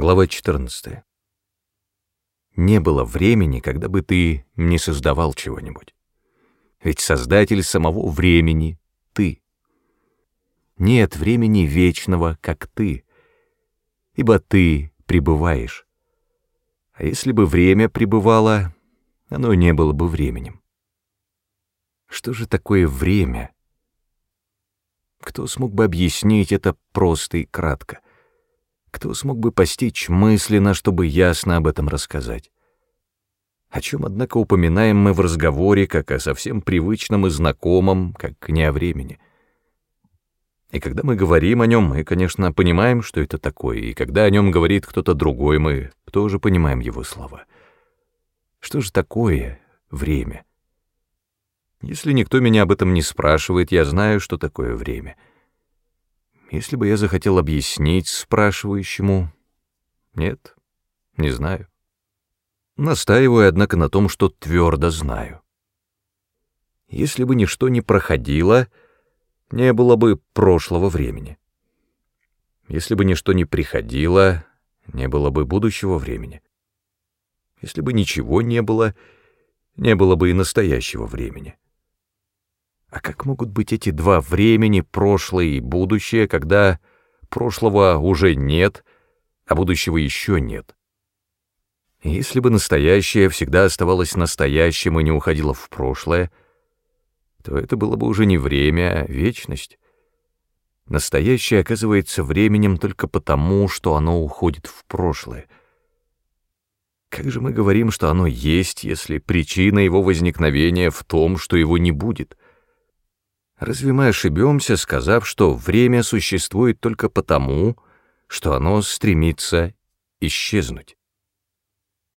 Глава 14. Не было времени, когда бы ты не создавал чего-нибудь. Ведь создатель самого времени — ты. Нет времени вечного, как ты, ибо ты пребываешь. А если бы время пребывало, оно не было бы временем. Что же такое время? Кто смог бы объяснить это просто и кратко? Кто смог бы постичь мысленно, чтобы ясно об этом рассказать? О чем, однако, упоминаем мы в разговоре, как о совсем привычном и знакомом, как не о времени. И когда мы говорим о нем, мы, конечно, понимаем, что это такое, и когда о нем говорит кто-то другой, мы тоже понимаем его слова. Что же такое время? Если никто меня об этом не спрашивает, я знаю, что такое время — если бы я захотел объяснить спрашивающему... Нет, не знаю. Настаиваю, однако, на том, что твердо знаю. Если бы ничто не проходило, не было бы прошлого времени. Если бы ничто не приходило, не было бы будущего времени. Если бы ничего не было, не было бы и настоящего времени. А как могут быть эти два времени, прошлое и будущее, когда прошлого уже нет, а будущего еще нет? Если бы настоящее всегда оставалось настоящим и не уходило в прошлое, то это было бы уже не время, а вечность. Настоящее оказывается временем только потому, что оно уходит в прошлое. Как же мы говорим, что оно есть, если причина его возникновения в том, что его не будет — Разве мы ошибемся, сказав, что время существует только потому, что оно стремится исчезнуть?